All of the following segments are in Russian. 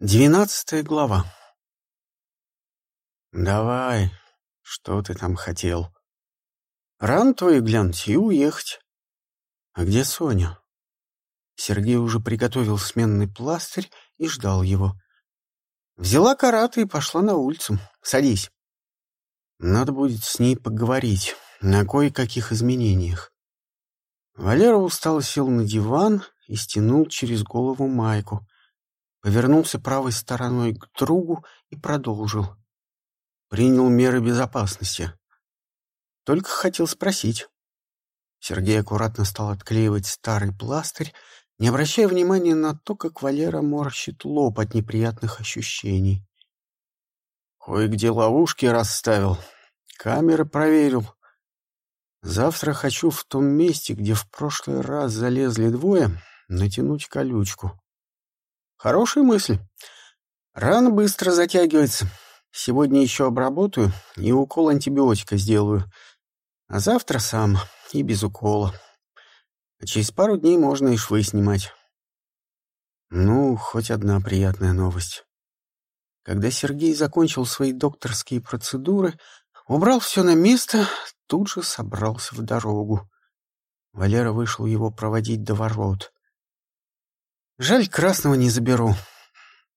Двенадцатая глава. «Давай, что ты там хотел? Ран твою глянуть и уехать. А где Соня?» Сергей уже приготовил сменный пластырь и ждал его. Взяла караты и пошла на улицу. Садись. Надо будет с ней поговорить на кое-каких изменениях. Валера устало сел на диван и стянул через голову майку — повернулся правой стороной к другу и продолжил. Принял меры безопасности. Только хотел спросить. Сергей аккуратно стал отклеивать старый пластырь, не обращая внимания на то, как Валера морщит лоб от неприятных ощущений. Кое-где ловушки расставил, камеры проверил. Завтра хочу в том месте, где в прошлый раз залезли двое, натянуть колючку. Хорошая мысль. Рана быстро затягивается. Сегодня еще обработаю и укол антибиотика сделаю. А завтра сам и без укола. А через пару дней можно и швы снимать. Ну, хоть одна приятная новость. Когда Сергей закончил свои докторские процедуры, убрал все на место, тут же собрался в дорогу. Валера вышел его проводить до ворот. Жаль, красного не заберу.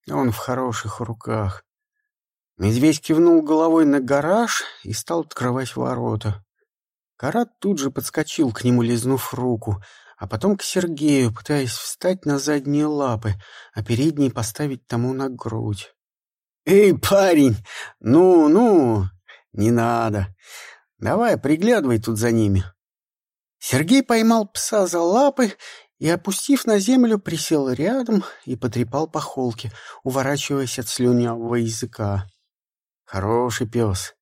Он в хороших руках. Медведь кивнул головой на гараж и стал открывать ворота. Карат тут же подскочил к нему, лизнув руку, а потом к Сергею, пытаясь встать на задние лапы, а передние поставить тому на грудь. «Эй, парень! Ну, ну! Не надо! Давай, приглядывай тут за ними!» Сергей поймал пса за лапы и, опустив на землю, присел рядом и потрепал по холке, уворачиваясь от слюнявого языка. Хороший пес.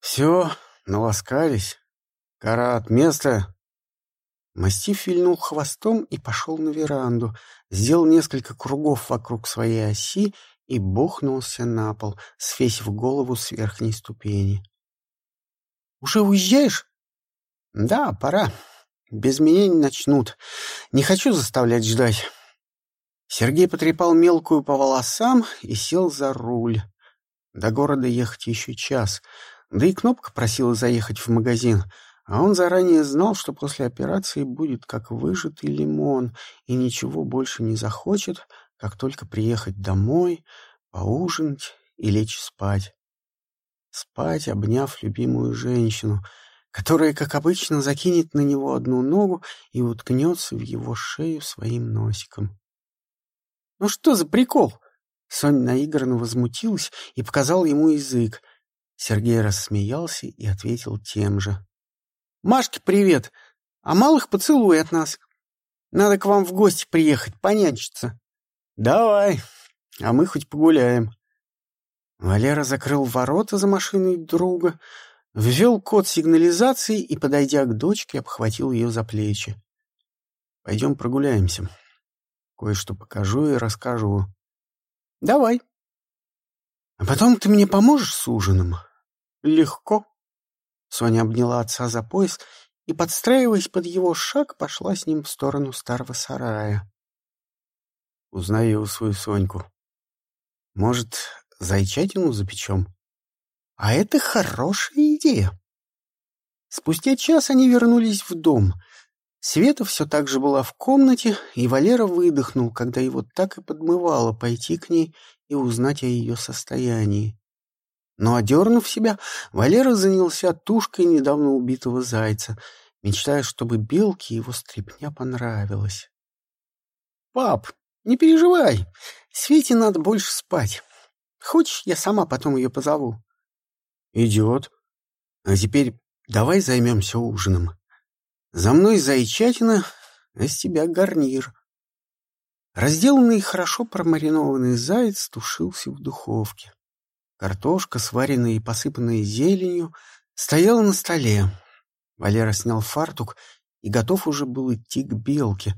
Все, наласкались. Карат, место. Мастиф вильнул хвостом и пошел на веранду, сделал несколько кругов вокруг своей оси и бухнулся на пол, свесив голову с верхней ступени. — Уже уезжаешь? — Да, пора. Без меня не начнут. Не хочу заставлять ждать. Сергей потрепал мелкую по волосам и сел за руль. До города ехать еще час. Да и Кнопка просила заехать в магазин. А он заранее знал, что после операции будет как выжатый лимон и ничего больше не захочет, как только приехать домой, поужинать и лечь спать. Спать, обняв любимую женщину — которая, как обычно, закинет на него одну ногу и уткнется в его шею своим носиком. «Ну что за прикол?» Соня наигранно возмутилась и показал ему язык. Сергей рассмеялся и ответил тем же. «Машке привет, а малых поцелуй от нас. Надо к вам в гости приехать, понянчиться». «Давай, а мы хоть погуляем». Валера закрыл ворота за машиной друга, Ввел код сигнализации и, подойдя к дочке, обхватил ее за плечи. «Пойдем прогуляемся. Кое-что покажу и расскажу». «Давай». «А потом ты мне поможешь с ужином?» «Легко». Соня обняла отца за пояс и, подстраиваясь под его шаг, пошла с ним в сторону старого сарая. Узнаю свою Соньку. Может, зайчатину запечем? А это хорошая идея. Спустя час они вернулись в дом. Света все так же была в комнате, и Валера выдохнул, когда его так и подмывало пойти к ней и узнать о ее состоянии. Но, одернув себя, Валера занялся тушкой недавно убитого зайца, мечтая, чтобы белке его стряпня понравилась. — Пап, не переживай, Свете надо больше спать. Хочешь, я сама потом ее позову? Идет. А теперь давай займемся ужином. За мной зайчатина, а с тебя гарнир. Разделанный и хорошо промаринованный заяц тушился в духовке. Картошка, сваренная и посыпанная зеленью, стояла на столе. Валера снял фартук и готов уже был идти к белке,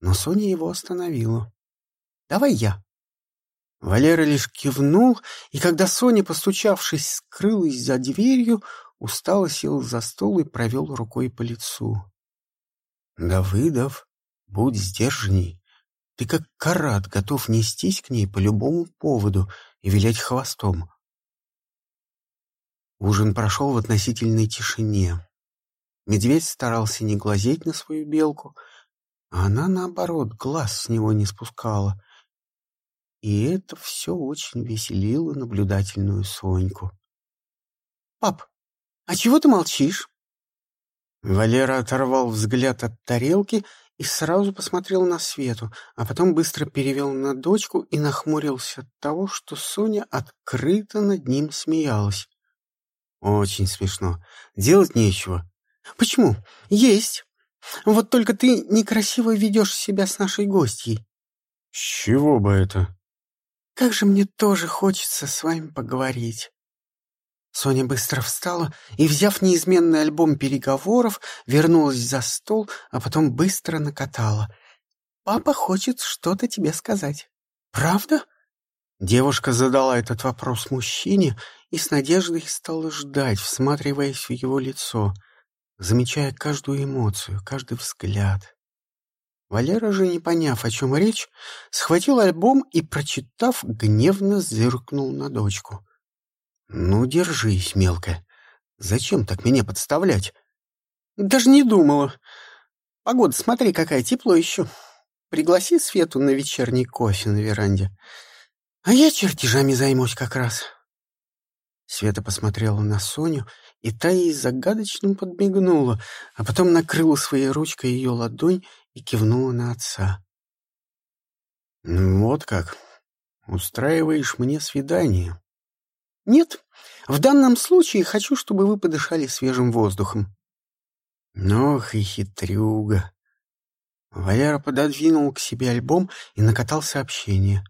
но Соня его остановила. — Давай я. Валера лишь кивнул, и когда Соня, постучавшись, скрылась за дверью, устало сел за стол и провел рукой по лицу. — Давыдов, будь сдержанней. Ты как карат готов нестись к ней по любому поводу и вилять хвостом. Ужин прошел в относительной тишине. Медведь старался не глазеть на свою белку, а она, наоборот, глаз с него не спускала. И это все очень веселило наблюдательную Соньку. — Пап, а чего ты молчишь? Валера оторвал взгляд от тарелки и сразу посмотрел на Свету, а потом быстро перевел на дочку и нахмурился от того, что Соня открыто над ним смеялась. Очень смешно. Делать нечего. Почему? Есть. Вот только ты некрасиво ведешь себя с нашей гостьей. С чего бы это? Как же мне тоже хочется с вами поговорить. Соня быстро встала и, взяв неизменный альбом переговоров, вернулась за стол, а потом быстро накатала. «Папа хочет что-то тебе сказать. Правда?» Девушка задала этот вопрос мужчине и с надеждой стала ждать, всматриваясь в его лицо, замечая каждую эмоцию, каждый взгляд. Валера же, не поняв, о чем речь, схватил альбом и, прочитав, гневно зыркнул на дочку. «Ну, держись, мелкая. Зачем так меня подставлять?» «Даже не думала. Погода, смотри, какая тепло еще. Пригласи Свету на вечерний кофе на веранде. А я чертежами займусь как раз». Света посмотрела на Соню, и та ей загадочно подмигнула, а потом накрыла своей ручкой ее ладонь и кивнула на отца. «Вот как. Устраиваешь мне свидание?» Нет, в данном случае хочу, чтобы вы подышали свежим воздухом. Ох и хитрюга. Валера пододвинул к себе альбом и накатал сообщение.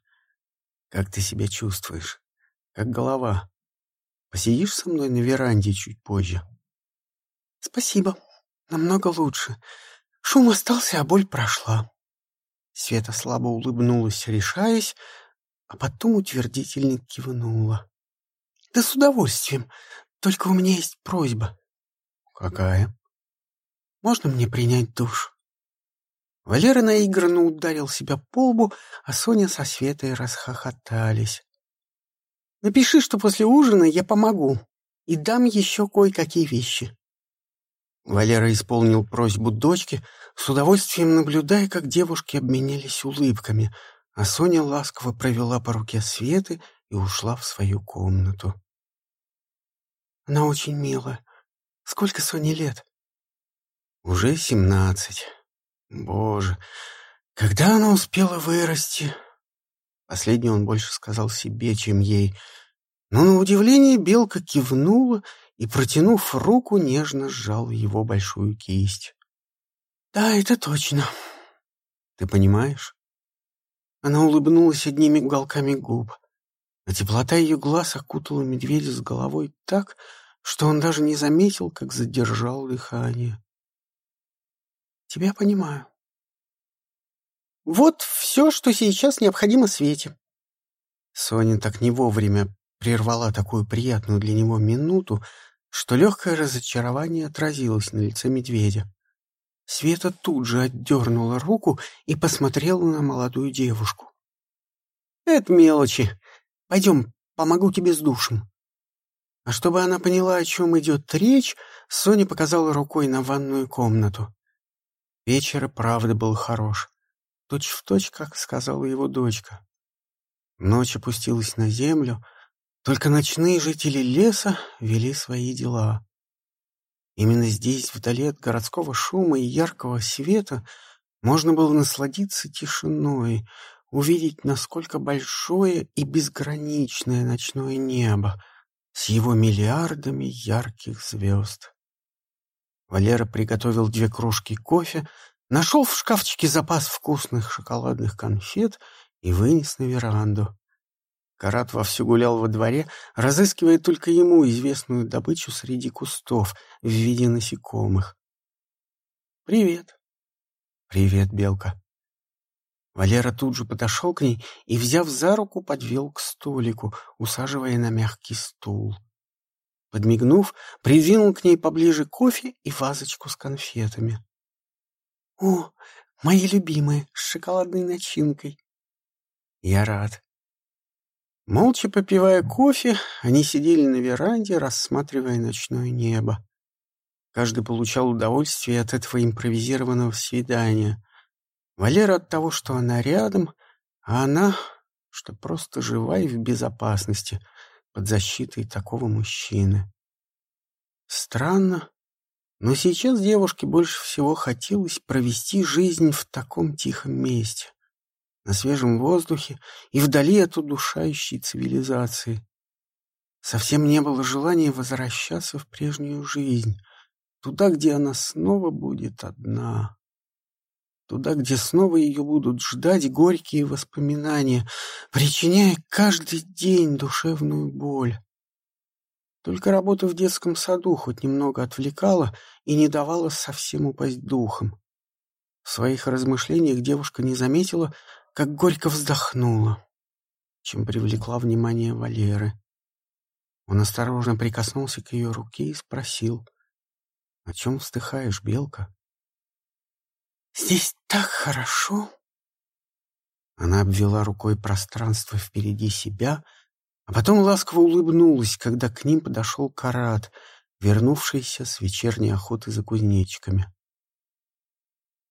Как ты себя чувствуешь? Как голова? Посидишь со мной на веранде чуть позже? Спасибо. Намного лучше. Шум остался, а боль прошла. Света слабо улыбнулась, решаясь, а потом утвердительно кивнула. Да с удовольствием. Только у меня есть просьба. Какая? Можно мне принять душ? Валера наигранно ударил себя по лбу, а Соня со Светой расхохотались. Напиши, что после ужина я помогу и дам еще кое-какие вещи. Валера исполнил просьбу дочки, с удовольствием наблюдая, как девушки обменялись улыбками, а Соня ласково провела по руке Светы и ушла в свою комнату. Она очень милая. Сколько Соне лет? Уже семнадцать. Боже, когда она успела вырасти? Последний он больше сказал себе, чем ей. Но на удивление белка кивнула и, протянув руку, нежно сжал его большую кисть. «Да, это точно. Ты понимаешь?» Она улыбнулась одними уголками губ а теплота ее глаз окутала медведя с головой так, что он даже не заметил, как задержал дыхание. «Тебя понимаю». «Вот все, что сейчас необходимо Свете». Соня так не вовремя прервала такую приятную для него минуту, что легкое разочарование отразилось на лице медведя. Света тут же отдернула руку и посмотрела на молодую девушку. «Это мелочи. Пойдем, помогу тебе с душем». А чтобы она поняла, о чем идет речь, Соня показала рукой на ванную комнату. Вечер правда был хорош. Точь в точь, как сказала его дочка. Ночь опустилась на землю, только ночные жители леса вели свои дела. Именно здесь, вдали от городского шума и яркого света, можно было насладиться тишиной, увидеть, насколько большое и безграничное ночное небо с его миллиардами ярких звезд. Валера приготовил две кружки кофе, нашел в шкафчике запас вкусных шоколадных конфет и вынес на веранду. Карат вовсю гулял во дворе, разыскивая только ему известную добычу среди кустов в виде насекомых. «Привет». «Привет, Белка». Валера тут же подошел к ней и, взяв за руку, подвел к столику, усаживая на мягкий стул. Подмигнув, придвинул к ней поближе кофе и вазочку с конфетами. — О, Мои любимые, с шоколадной начинкой. Я рад. Молча попивая кофе, они сидели на веранде, рассматривая ночное небо. Каждый получал удовольствие от этого импровизированного свидания. Валера от того, что она рядом, а она, что просто жива и в безопасности под защитой такого мужчины. Странно, но сейчас девушке больше всего хотелось провести жизнь в таком тихом месте, на свежем воздухе и вдали от удушающей цивилизации. Совсем не было желания возвращаться в прежнюю жизнь, туда, где она снова будет одна. Туда, где снова ее будут ждать горькие воспоминания, причиняя каждый день душевную боль. Только работа в детском саду хоть немного отвлекала и не давала совсем упасть духом. В своих размышлениях девушка не заметила, как горько вздохнула, чем привлекла внимание Валеры. Он осторожно прикоснулся к ее руке и спросил, «О чем вздыхаешь, Белка?» «Здесь так хорошо!» Она обвела рукой пространство впереди себя — а потом ласково улыбнулась, когда к ним подошел Карат, вернувшийся с вечерней охоты за кузнечиками.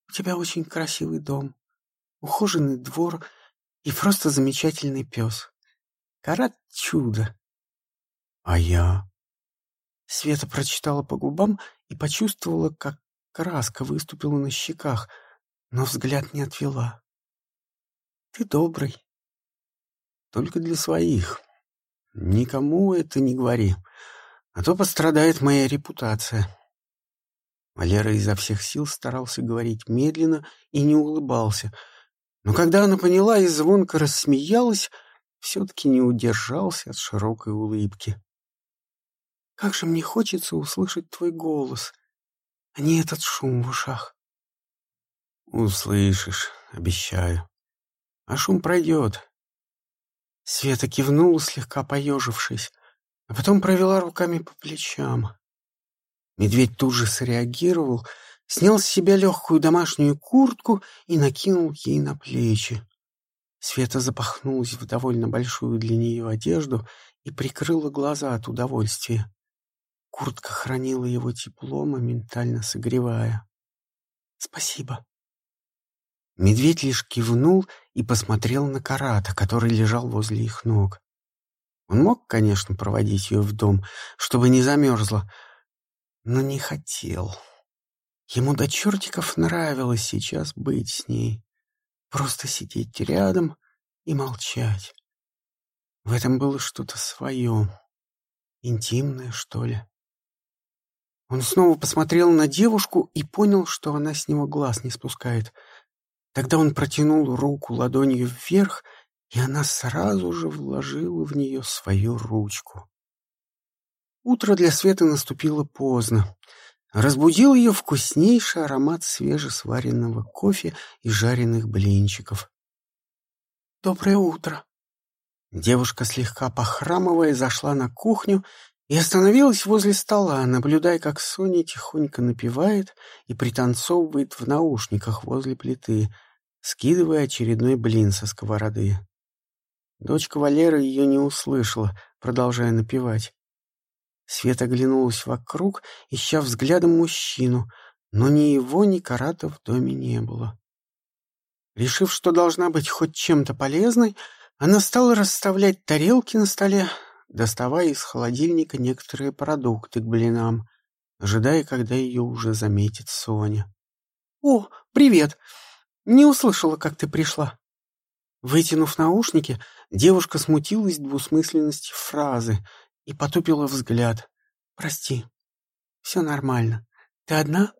«У тебя очень красивый дом, ухоженный двор и просто замечательный пес. Карат — чудо!» «А я?» Света прочитала по губам и почувствовала, как краска выступила на щеках, но взгляд не отвела. «Ты добрый». «Только для своих», Никому это не говори, а то пострадает моя репутация. Валера изо всех сил старался говорить медленно и не улыбался. Но когда она поняла и звонко рассмеялась, все-таки не удержался от широкой улыбки. «Как же мне хочется услышать твой голос, а не этот шум в ушах!» «Услышишь, обещаю. А шум пройдет. Света кивнула, слегка поежившись, а потом провела руками по плечам. Медведь тут же среагировал, снял с себя легкую домашнюю куртку и накинул ей на плечи. Света запахнулась в довольно большую для нее одежду и прикрыла глаза от удовольствия. Куртка хранила его тепло, моментально согревая. «Спасибо», Медведь лишь кивнул и посмотрел на Карата, который лежал возле их ног. Он мог, конечно, проводить ее в дом, чтобы не замерзла, но не хотел. Ему до чертиков нравилось сейчас быть с ней, просто сидеть рядом и молчать. В этом было что-то свое, интимное, что ли. Он снова посмотрел на девушку и понял, что она с него глаз не спускает — Тогда он протянул руку ладонью вверх, и она сразу же вложила в нее свою ручку. Утро для Светы наступило поздно. Разбудил ее вкуснейший аромат свежесваренного кофе и жареных блинчиков. «Доброе утро!» Девушка, слегка похрамывая, зашла на кухню и остановилась возле стола, наблюдая, как Соня тихонько напевает и пританцовывает в наушниках возле плиты, скидывая очередной блин со сковороды. Дочка Валеры ее не услышала, продолжая напевать. Света оглянулась вокруг, ища взглядом мужчину, но ни его, ни карата в доме не было. Решив, что должна быть хоть чем-то полезной, она стала расставлять тарелки на столе, доставая из холодильника некоторые продукты к блинам, ожидая, когда ее уже заметит Соня. «О, привет! Не услышала, как ты пришла». Вытянув наушники, девушка смутилась двусмысленности фразы и потупила взгляд. «Прости, все нормально. Ты одна?»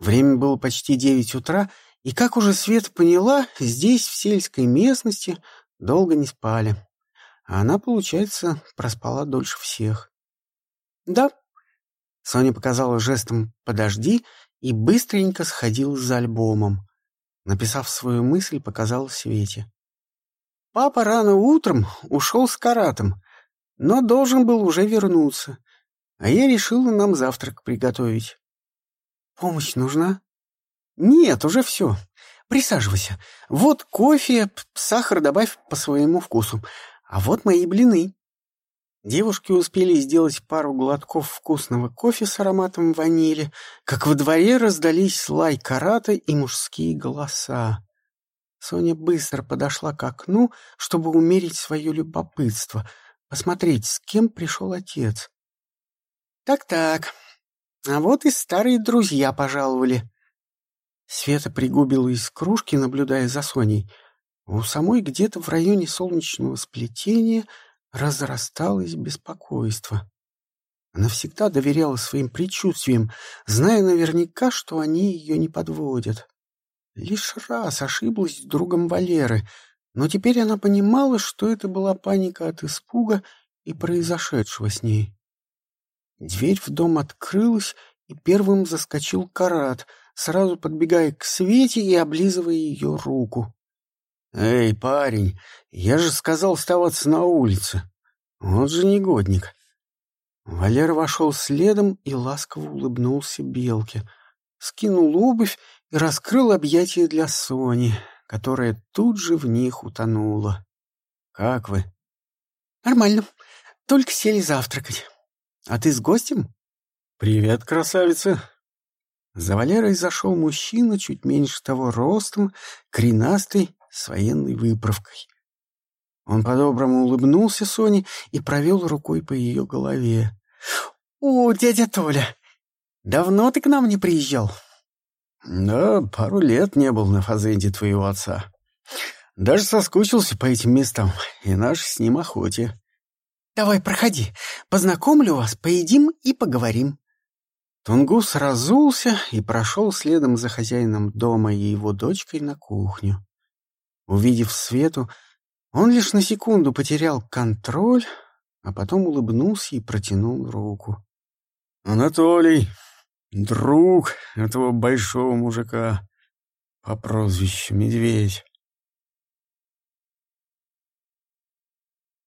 Время было почти девять утра, и, как уже Свет поняла, здесь, в сельской местности, долго не спали. А она, получается, проспала дольше всех. «Да». Соня показала жестом «подожди» и быстренько сходила за альбомом. Написав свою мысль, показал Свете. «Папа рано утром ушел с каратом, но должен был уже вернуться, а я решила нам завтрак приготовить. Помощь нужна?» Нет, уже все. Присаживайся. Вот кофе, сахар добавь по своему вкусу. А вот мои блины. Девушки успели сделать пару глотков вкусного кофе с ароматом ванили, как во дворе раздались лай карата и мужские голоса. Соня быстро подошла к окну, чтобы умерить свое любопытство, посмотреть, с кем пришел отец. «Так-так, а вот и старые друзья пожаловали». Света пригубила из кружки, наблюдая за Соней. У самой где-то в районе солнечного сплетения — разрасталось беспокойство. Она всегда доверяла своим предчувствиям, зная наверняка, что они ее не подводят. Лишь раз ошиблась с другом Валеры, но теперь она понимала, что это была паника от испуга и произошедшего с ней. Дверь в дом открылась, и первым заскочил Карат, сразу подбегая к Свете и облизывая ее руку. «Эй, парень, я же сказал оставаться на улице. Вот же негодник». Валера вошел следом и ласково улыбнулся Белке, скинул обувь и раскрыл объятия для Сони, которая тут же в них утонула. «Как вы?» «Нормально. Только сели завтракать. А ты с гостем?» «Привет, красавица!» За Валерой зашел мужчина чуть меньше того ростом, коренастый, с военной выправкой. Он по-доброму улыбнулся Соне и провел рукой по ее голове. «О, дядя Толя, давно ты к нам не приезжал?» «Да, пару лет не был на фазенде твоего отца. Даже соскучился по этим местам и нашей с ним охоте». «Давай, проходи, познакомлю вас, поедим и поговорим». Тунгус разулся и прошел следом за хозяином дома и его дочкой на кухню. Увидев Свету, он лишь на секунду потерял контроль, а потом улыбнулся и протянул руку. «Анатолий, друг этого большого мужика по прозвищу Медведь».